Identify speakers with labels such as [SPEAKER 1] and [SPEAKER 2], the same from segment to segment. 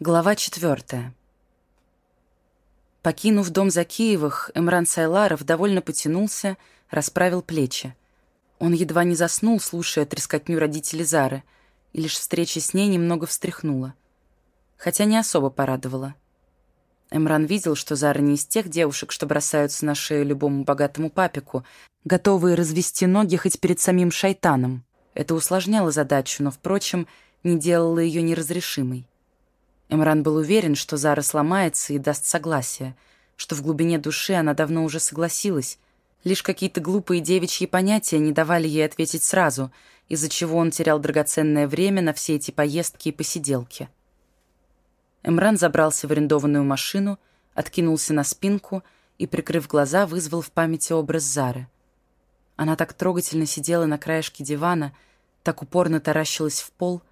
[SPEAKER 1] Глава четвертая. Покинув дом Закиевых, Эмран Сайларов довольно потянулся, расправил плечи. Он едва не заснул, слушая трескотню родителей Зары, и лишь встреча с ней немного встряхнула. Хотя не особо порадовала. Эмран видел, что Зара не из тех девушек, что бросаются на шею любому богатому папику, готовые развести ноги хоть перед самим шайтаном. Это усложняло задачу, но, впрочем, не делало ее неразрешимой. Эмран был уверен, что Зара сломается и даст согласие, что в глубине души она давно уже согласилась, лишь какие-то глупые девичьи понятия не давали ей ответить сразу, из-за чего он терял драгоценное время на все эти поездки и посиделки. Эмран забрался в арендованную машину, откинулся на спинку и, прикрыв глаза, вызвал в памяти образ Зары. Она так трогательно сидела на краешке дивана, так упорно таращилась в пол,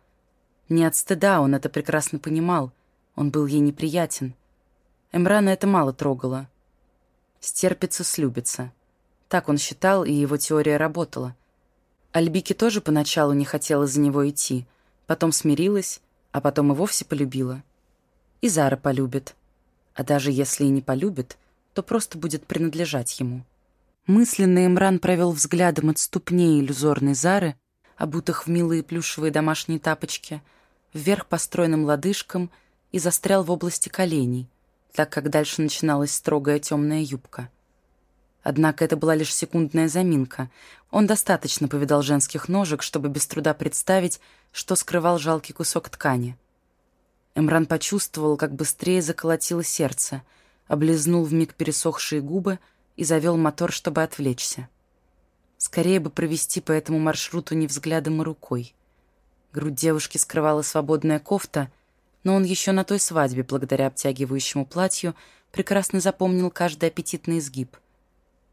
[SPEAKER 1] не от стыда, он это прекрасно понимал. Он был ей неприятен. Эмрана это мало трогало. Стерпится, слюбится. Так он считал, и его теория работала. Альбики тоже поначалу не хотела за него идти, потом смирилась, а потом и вовсе полюбила. И Зара полюбит. А даже если и не полюбит, то просто будет принадлежать ему. Мысленно Эмран провел взглядом от ступней иллюзорной Зары, обутых в милые плюшевые домашние тапочки — вверх по стройным лодыжкам и застрял в области коленей, так как дальше начиналась строгая темная юбка. Однако это была лишь секундная заминка. Он достаточно повидал женских ножек, чтобы без труда представить, что скрывал жалкий кусок ткани. Эмран почувствовал, как быстрее заколотило сердце, облизнул вмиг пересохшие губы и завел мотор, чтобы отвлечься. Скорее бы провести по этому маршруту не взглядом и рукой. Грудь девушки скрывала свободная кофта, но он еще на той свадьбе, благодаря обтягивающему платью, прекрасно запомнил каждый аппетитный изгиб.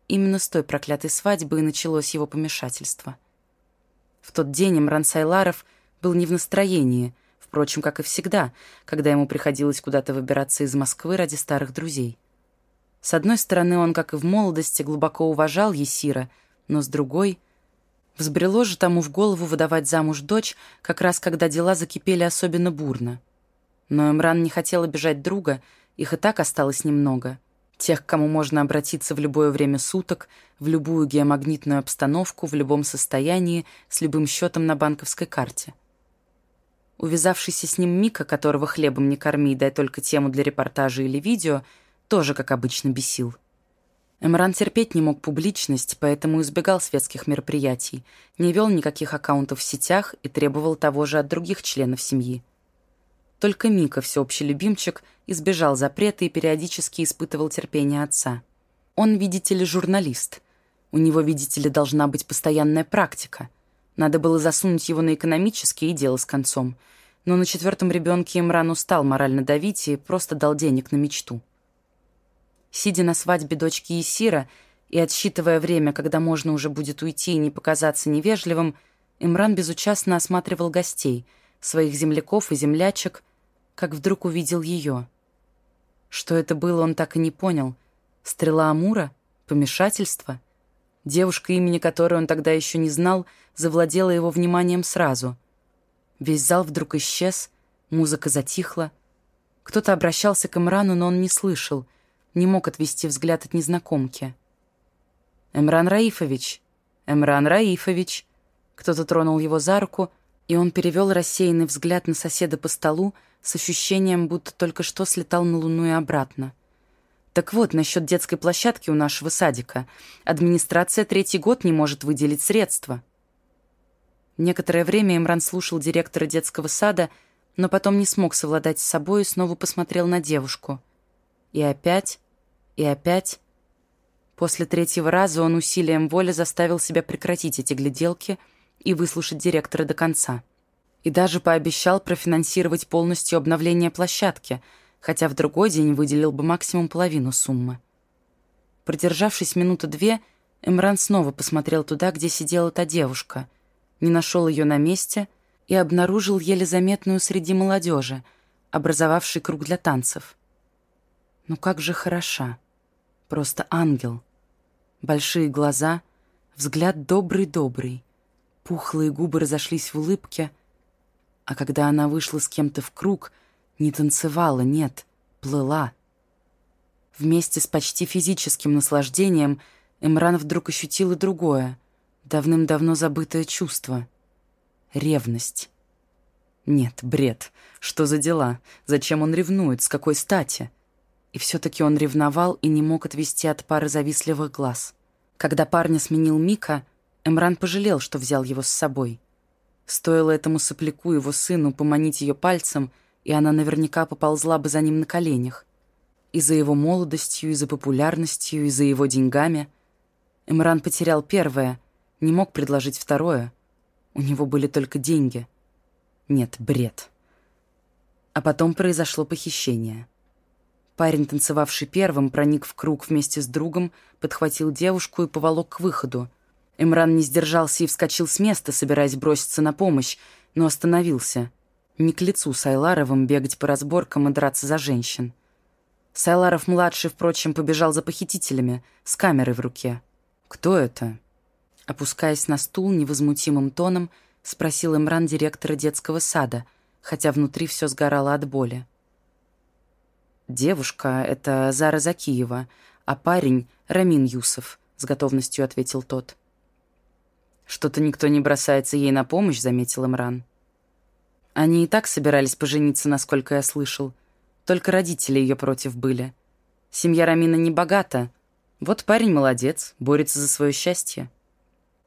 [SPEAKER 1] Именно с той проклятой свадьбы и началось его помешательство. В тот день Имран Сайларов был не в настроении, впрочем, как и всегда, когда ему приходилось куда-то выбираться из Москвы ради старых друзей. С одной стороны, он, как и в молодости, глубоко уважал Есира, но с другой — Взбрело же тому в голову выдавать замуж дочь, как раз когда дела закипели особенно бурно. Но Эмран не хотел обижать друга, их и так осталось немного. Тех, к кому можно обратиться в любое время суток, в любую геомагнитную обстановку, в любом состоянии, с любым счетом на банковской карте. Увязавшийся с ним Мика, которого хлебом не корми, дай только тему для репортажа или видео, тоже, как обычно, бесил. Эмран терпеть не мог публичность, поэтому избегал светских мероприятий, не вел никаких аккаунтов в сетях и требовал того же от других членов семьи. Только Мика, всеобщий любимчик, избежал запрета и периодически испытывал терпение отца. Он, видите ли, журналист. У него, видите ли, должна быть постоянная практика. Надо было засунуть его на экономические и дело с концом. Но на четвертом ребенке Эмран устал морально давить и просто дал денег на мечту. Сидя на свадьбе дочки Есира и отсчитывая время, когда можно уже будет уйти и не показаться невежливым, Имран безучастно осматривал гостей, своих земляков и землячек, как вдруг увидел ее. Что это было, он так и не понял. Стрела Амура? Помешательство? Девушка, имени которой он тогда еще не знал, завладела его вниманием сразу. Весь зал вдруг исчез, музыка затихла. Кто-то обращался к Имрану, но он не слышал — не мог отвести взгляд от незнакомки. «Эмран Раифович! Эмран Раифович!» Кто-то тронул его за руку, и он перевел рассеянный взгляд на соседа по столу с ощущением, будто только что слетал на Луну и обратно. «Так вот, насчет детской площадки у нашего садика. Администрация третий год не может выделить средства». Некоторое время Имран слушал директора детского сада, но потом не смог совладать с собой и снова посмотрел на девушку. И опять и опять... После третьего раза он усилием воли заставил себя прекратить эти гляделки и выслушать директора до конца. И даже пообещал профинансировать полностью обновление площадки, хотя в другой день выделил бы максимум половину суммы. Продержавшись минуты две, Эмран снова посмотрел туда, где сидела та девушка, не нашел ее на месте и обнаружил еле заметную среди молодежи, образовавший круг для танцев. Ну как же хороша! Просто ангел. Большие глаза, взгляд добрый-добрый. Пухлые губы разошлись в улыбке. А когда она вышла с кем-то в круг, Не танцевала, нет, плыла. Вместе с почти физическим наслаждением Эмран вдруг ощутил и другое, давным-давно забытое чувство — ревность. Нет, бред. Что за дела? Зачем он ревнует? С какой стати? И все-таки он ревновал и не мог отвести от пары завистливых глаз. Когда парня сменил Мика, Эмран пожалел, что взял его с собой. Стоило этому сопляку, его сыну, поманить ее пальцем, и она наверняка поползла бы за ним на коленях. И за его молодостью, и за популярностью, и за его деньгами. Эмран потерял первое, не мог предложить второе. У него были только деньги — нет, бред. А потом произошло похищение. Парень, танцевавший первым, проник в круг вместе с другом, подхватил девушку и поволок к выходу. Эмран не сдержался и вскочил с места, собираясь броситься на помощь, но остановился. Не к лицу Сайларовым бегать по разборкам и драться за женщин. Сайларов-младший, впрочем, побежал за похитителями, с камерой в руке. «Кто это?» Опускаясь на стул невозмутимым тоном, — спросил Имран директора детского сада, хотя внутри все сгорало от боли. «Девушка — это Зара Закиева, а парень — Рамин Юсов», — с готовностью ответил тот. «Что-то никто не бросается ей на помощь», — заметил Имран. Они и так собирались пожениться, насколько я слышал. Только родители ее против были. Семья Рамина не богата. Вот парень молодец, борется за свое счастье.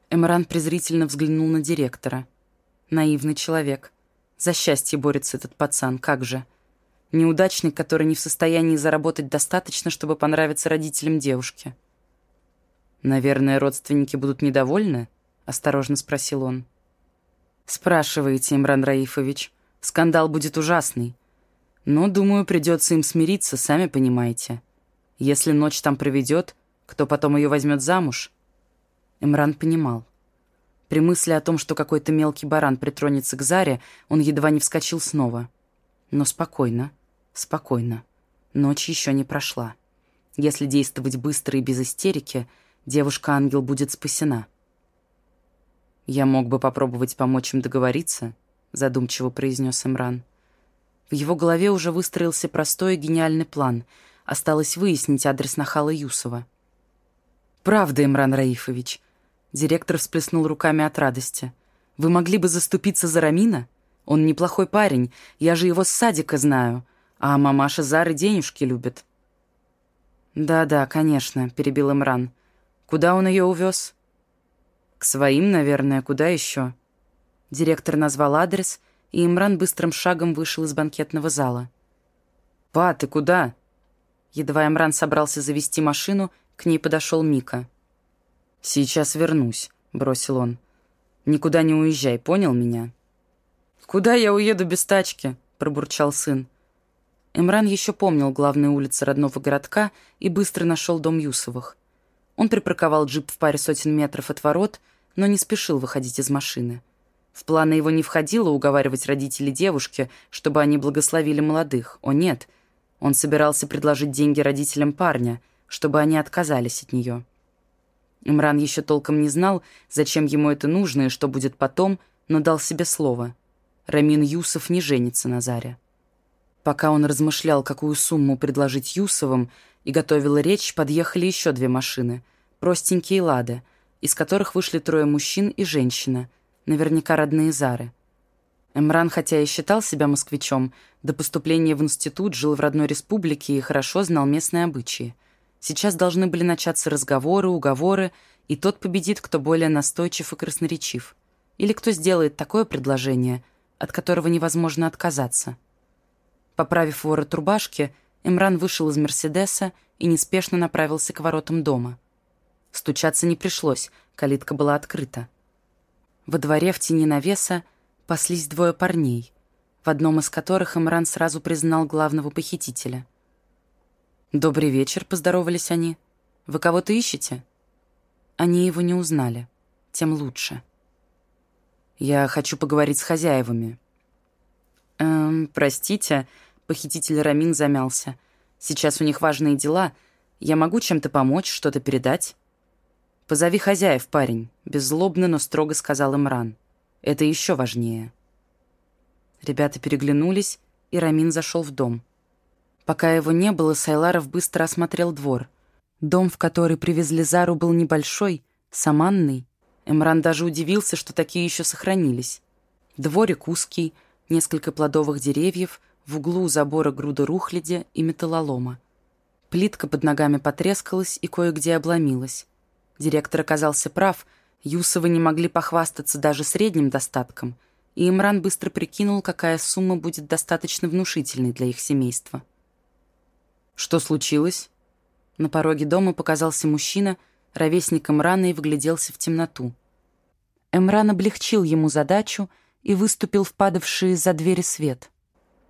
[SPEAKER 1] Эмран презрительно взглянул на директора. Наивный человек. За счастье борется этот пацан, как же. Неудачник, который не в состоянии заработать достаточно, чтобы понравиться родителям девушки. «Наверное, родственники будут недовольны?» — осторожно спросил он. «Спрашиваете, Имран Раифович. Скандал будет ужасный. Но, думаю, придется им смириться, сами понимаете. Если ночь там проведет, кто потом ее возьмет замуж?» Эмран понимал. При мысли о том, что какой-то мелкий баран притронется к Заре, он едва не вскочил снова. Но спокойно, спокойно. Ночь еще не прошла. Если действовать быстро и без истерики, девушка-ангел будет спасена. «Я мог бы попробовать помочь им договориться», — задумчиво произнес Эмран. В его голове уже выстроился простой и гениальный план. Осталось выяснить адрес Нахала Юсова. «Правда, Имран Раифович», Директор всплеснул руками от радости. «Вы могли бы заступиться за Рамина? Он неплохой парень, я же его с садика знаю, а мамаша Зары денежки любит». «Да-да, конечно», — перебил Имран. «Куда он ее увез?» «К своим, наверное, куда еще?» Директор назвал адрес, и Имран быстрым шагом вышел из банкетного зала. «Па, ты куда?» Едва Имран собрался завести машину, к ней подошел Мика. «Сейчас вернусь», — бросил он. «Никуда не уезжай, понял меня?» «Куда я уеду без тачки?» — пробурчал сын. Эмран еще помнил главные улицы родного городка и быстро нашел дом Юсовых. Он припарковал джип в паре сотен метров от ворот, но не спешил выходить из машины. В планы его не входило уговаривать родителей девушки, чтобы они благословили молодых. О нет, он собирался предложить деньги родителям парня, чтобы они отказались от нее. Имран еще толком не знал, зачем ему это нужно и что будет потом, но дал себе слово. Рамин Юсов не женится на Заре. Пока он размышлял, какую сумму предложить Юсовым, и готовил речь, подъехали еще две машины, простенькие «Лады», из которых вышли трое мужчин и женщина, наверняка родные Зары. Эмран, хотя и считал себя москвичом, до поступления в институт жил в родной республике и хорошо знал местные обычаи – Сейчас должны были начаться разговоры, уговоры, и тот победит, кто более настойчив и красноречив. Или кто сделает такое предложение, от которого невозможно отказаться. Поправив ворот рубашки, Эмран вышел из «Мерседеса» и неспешно направился к воротам дома. Стучаться не пришлось, калитка была открыта. Во дворе в тени навеса паслись двое парней, в одном из которых Эмран сразу признал главного похитителя — «Добрый вечер», — поздоровались они. «Вы кого-то ищете?» Они его не узнали. Тем лучше. «Я хочу поговорить с хозяевами». «Эм, простите», — похититель Рамин замялся. «Сейчас у них важные дела. Я могу чем-то помочь, что-то передать?» «Позови хозяев, парень», — беззлобно, но строго сказал Имран. «Это еще важнее». Ребята переглянулись и Рамин зашел в дом. Пока его не было, Сайларов быстро осмотрел двор. Дом, в который привезли Зару, был небольшой, саманный. Эмран даже удивился, что такие еще сохранились. Дворик узкий, несколько плодовых деревьев, в углу у забора груда рухляди и металлолома. Плитка под ногами потрескалась и кое-где обломилась. Директор оказался прав, Юсовы не могли похвастаться даже средним достатком, и Имран быстро прикинул, какая сумма будет достаточно внушительной для их семейства. «Что случилось?» На пороге дома показался мужчина, ровесник Эмрана, и вгляделся в темноту. Эмран облегчил ему задачу и выступил в падавший за двери свет.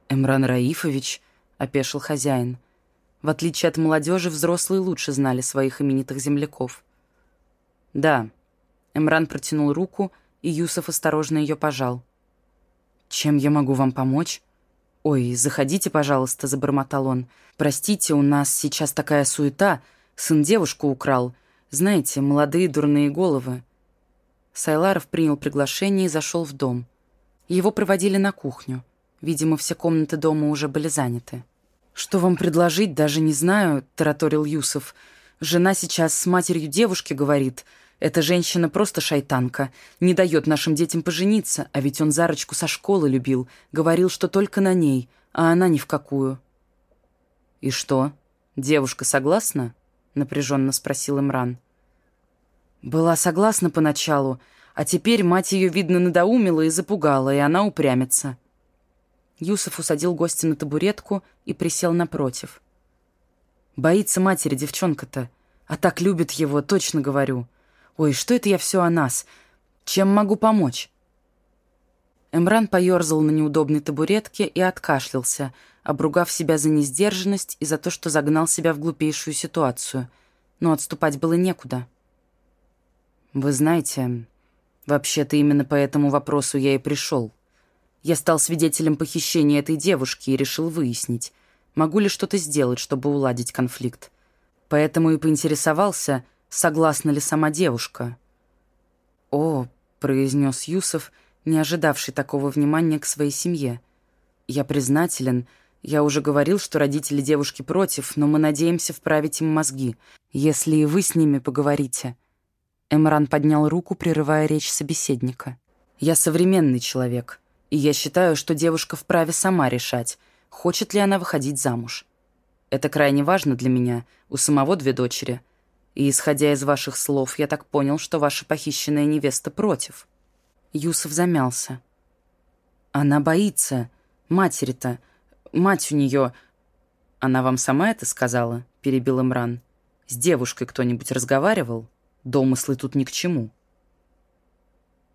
[SPEAKER 1] «Эмран Раифович», — опешил хозяин. В отличие от молодежи, взрослые лучше знали своих именитых земляков. «Да». Эмран протянул руку, и Юсов осторожно ее пожал. «Чем я могу вам помочь?» «Ой, заходите, пожалуйста», — забормотал он. «Простите, у нас сейчас такая суета. Сын девушку украл. Знаете, молодые дурные головы». Сайларов принял приглашение и зашел в дом. Его проводили на кухню. Видимо, все комнаты дома уже были заняты. «Что вам предложить, даже не знаю», — тараторил Юсов. «Жена сейчас с матерью девушки говорит. Эта женщина просто шайтанка. Не дает нашим детям пожениться, а ведь он Зарочку со школы любил. Говорил, что только на ней, а она ни в какую». «И что, девушка согласна?» — напряженно спросил Имран. «Была согласна поначалу, а теперь мать ее, видно, надоумила и запугала, и она упрямится». Юсов усадил гостя на табуретку и присел напротив. «Боится матери девчонка-то, а так любит его, точно говорю. Ой, что это я все о нас? Чем могу помочь?» Эмран поерзал на неудобной табуретке и откашлялся, обругав себя за несдержанность и за то, что загнал себя в глупейшую ситуацию. Но отступать было некуда. «Вы знаете, вообще-то именно по этому вопросу я и пришел. Я стал свидетелем похищения этой девушки и решил выяснить, могу ли что-то сделать, чтобы уладить конфликт. Поэтому и поинтересовался, согласна ли сама девушка. «О», — произнес Юсов, не ожидавший такого внимания к своей семье. «Я признателен. Я уже говорил, что родители девушки против, но мы надеемся вправить им мозги, если и вы с ними поговорите». Эмран поднял руку, прерывая речь собеседника. «Я современный человек, и я считаю, что девушка вправе сама решать, хочет ли она выходить замуж. Это крайне важно для меня, у самого две дочери. И, исходя из ваших слов, я так понял, что ваша похищенная невеста против». Юсов замялся. «Она боится. Матери-то. Мать у нее...» «Она вам сама это сказала?» — перебил Имран. «С девушкой кто-нибудь разговаривал?» Домыслы тут ни к чему.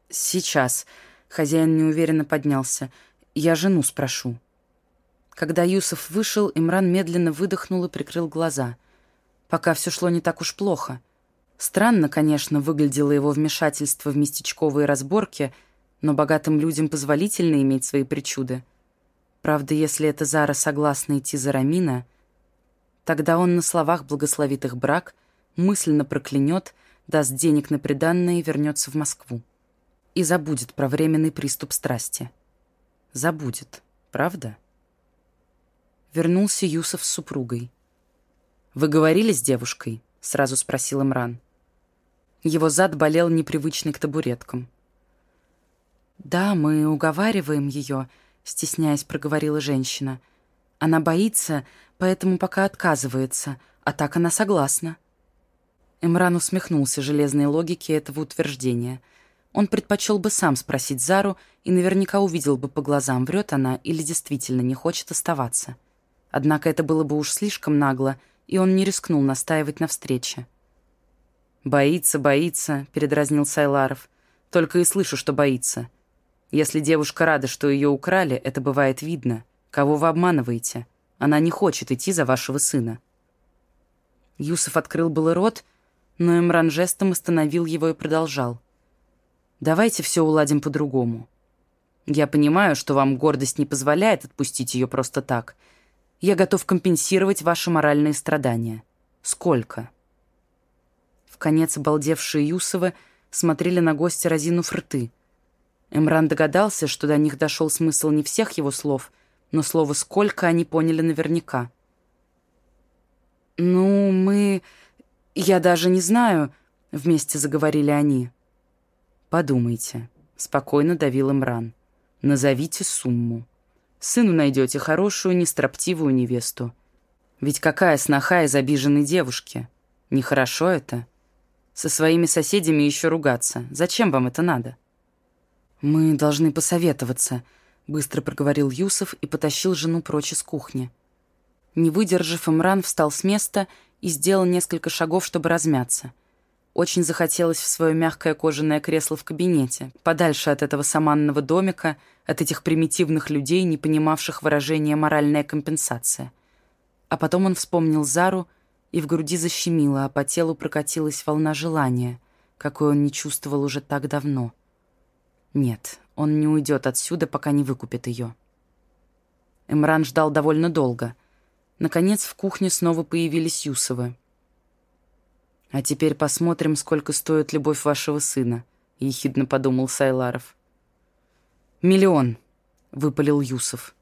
[SPEAKER 1] «Сейчас». Хозяин неуверенно поднялся. «Я жену спрошу». Когда Юсов вышел, Имран медленно выдохнул и прикрыл глаза. Пока все шло не так уж плохо. Странно, конечно, выглядело его вмешательство в местечковые разборки, но богатым людям позволительно иметь свои причуды. Правда, если эта Зара согласна идти за Рамина, тогда он на словах благословит их брак, мысленно проклянет — даст денег на приданное и вернется в Москву. И забудет про временный приступ страсти. Забудет, правда? Вернулся Юсов с супругой. «Вы говорили с девушкой?» — сразу спросил Имран. Его зад болел непривычный к табуреткам. «Да, мы уговариваем ее», — стесняясь, проговорила женщина. «Она боится, поэтому пока отказывается, а так она согласна». Эмран усмехнулся железной логике этого утверждения. Он предпочел бы сам спросить Зару и наверняка увидел бы по глазам, врет она или действительно не хочет оставаться. Однако это было бы уж слишком нагло, и он не рискнул настаивать на встрече. «Боится, боится», — передразнил Сайларов. «Только и слышу, что боится. Если девушка рада, что ее украли, это бывает видно. Кого вы обманываете? Она не хочет идти за вашего сына». Юсов открыл было рот, но Эмран жестом остановил его и продолжал. «Давайте все уладим по-другому. Я понимаю, что вам гордость не позволяет отпустить ее просто так. Я готов компенсировать ваши моральные страдания. Сколько?» В конец обалдевшие Юсовы смотрели на гостя разинув рты. Эмран догадался, что до них дошел смысл не всех его слов, но слово «сколько» они поняли наверняка. «Ну, мы... Я даже не знаю», — вместе заговорили они. «Подумайте», — спокойно давил Имран. «Назовите сумму. Сыну найдете хорошую, нестроптивую невесту. Ведь какая сноха из обиженной девушки? Нехорошо это? Со своими соседями еще ругаться. Зачем вам это надо?» «Мы должны посоветоваться», — быстро проговорил Юсов и потащил жену прочь из кухни. Не выдержав, Имран встал с места и сделал несколько шагов, чтобы размяться. Очень захотелось в свое мягкое кожаное кресло в кабинете, подальше от этого саманного домика, от этих примитивных людей, не понимавших выражения «моральная компенсация». А потом он вспомнил Зару, и в груди защемило, а по телу прокатилась волна желания, какой он не чувствовал уже так давно. Нет, он не уйдет отсюда, пока не выкупит ее. Эмран ждал довольно долго. Наконец в кухне снова появились Юсовы. «А теперь посмотрим, сколько стоит любовь вашего сына», — ехидно подумал Сайларов. «Миллион», — выпалил Юсов.